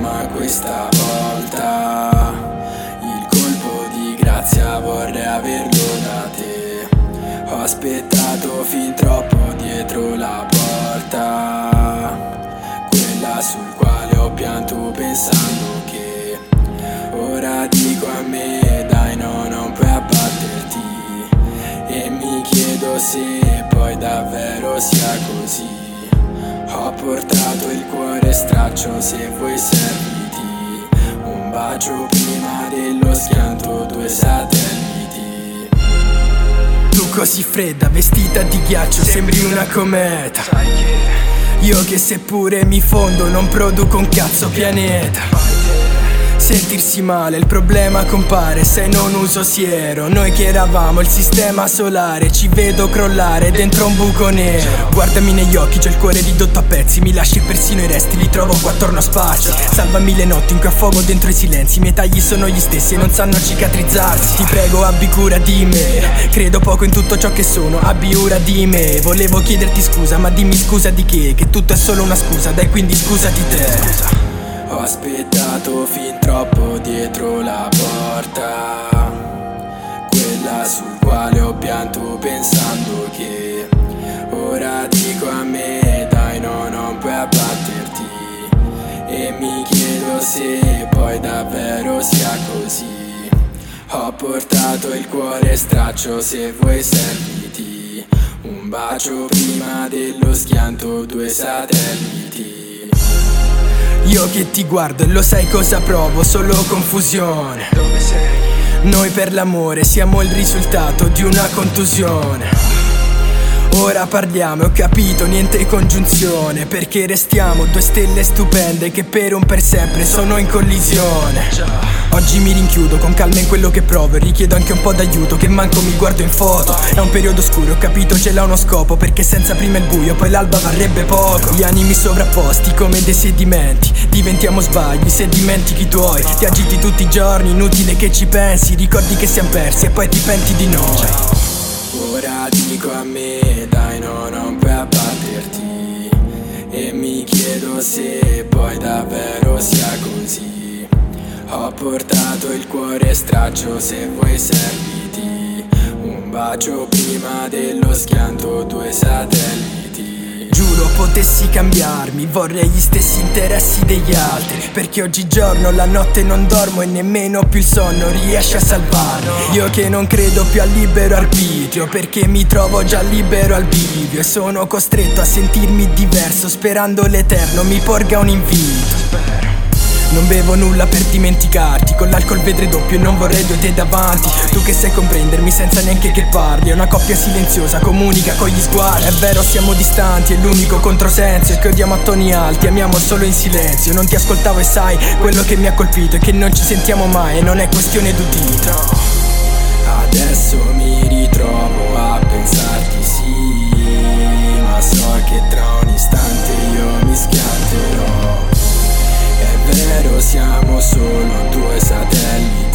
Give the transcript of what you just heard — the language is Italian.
ma questa volta il colpo di grazia vorrei averlo da te. Ho aspettato fin troppo dietro la porta, quella sul quale ho pianto pensando che ora dico a me dai no non puoi abbatterti e mi chiedo se poi davvero sia così. Portato il cuore straccio se vuoi serviti. Un bacio prima dello schianto, due satelliti. Tu così fredda, vestita di ghiaccio, sembri una cometa. Io che seppure mi fondo non produco un cazzo pianeta Sentirsi male, il problema compare se non uso siero. Noi che eravamo il sistema solare Ci vedo crollare dentro un buco nero. Guardami negli occhi, c'ho il cuore ridotto a pezzi Mi lasci persino i resti, li trovo qua attorno a spazi. Salvami le notti in cui affogo dentro i silenzi I miei tagli sono gli stessi e non sanno cicatrizzarsi. Ti prego abbi cura di me. Credo poco in tutto ciò che sono, abbi ura di me. Volevo chiederti scusa, ma dimmi scusa di che Che tutto è solo una scusa, dai quindi scusati te aspettato fin troppo dietro la porta, quella sul quale ho pianto pensando che ora dico a me dai no non puoi abbatterti e mi chiedo se poi davvero sia così. Ho portato il cuore straccio se vuoi serviti, un bacio prima dello schianto, due satelliti. Io che ti guardo e lo sai cosa provo, solo confusione. Dove sei? Noi per l'amore siamo il risultato di una contusione. Ora parliamo, ho capito, niente congiunzione Perché restiamo due stelle stupende che per un per sempre sono in collisione Oggi mi rinchiudo con calma in quello che provo E richiedo anche un po' d'aiuto che manco mi guardo in foto. È un periodo scuro, ho capito ce l'ha uno scopo Perché senza prima il buio poi l'alba varrebbe poco. Gli animi sovrapposti come dei sedimenti Diventiamo sbagli se dimentichi i tuoi. Ti agiti tutti i giorni, inutile che ci pensi Ricordi che siamo persi e poi ti penti di noi. Ora dico a me, dai no, non puoi abbatterti. E mi chiedo se poi davvero Ho portato il cuore straccio se vuoi serviti. Un bacio prima dello schianto, due satelliti. Giuro potessi cambiarmi, vorrei gli stessi interessi degli altri. Perché oggigiorno la notte non dormo e nemmeno più il sonno riesce a salvarmi. Io che non credo più al libero arbitrio Perché mi trovo già libero al bivio. E sono costretto a sentirmi diverso Sperando l'eterno mi porga un invito non bevo nulla per dimenticarti. Con l'alcol vedrei doppio e non vorrei due te davanti. Tu che sai comprendermi senza neanche che parli. È una coppia silenziosa, comunica con gli sguardi. È vero siamo distanti, è l'unico controsenso. È che odiamo a toni alti, amiamo solo in silenzio. Non ti ascoltavo e sai, quello che mi ha colpito È che non ci sentiamo mai. E non è questione d'udito. Adesso mi ritrovo a pensare siamo solo due satelliti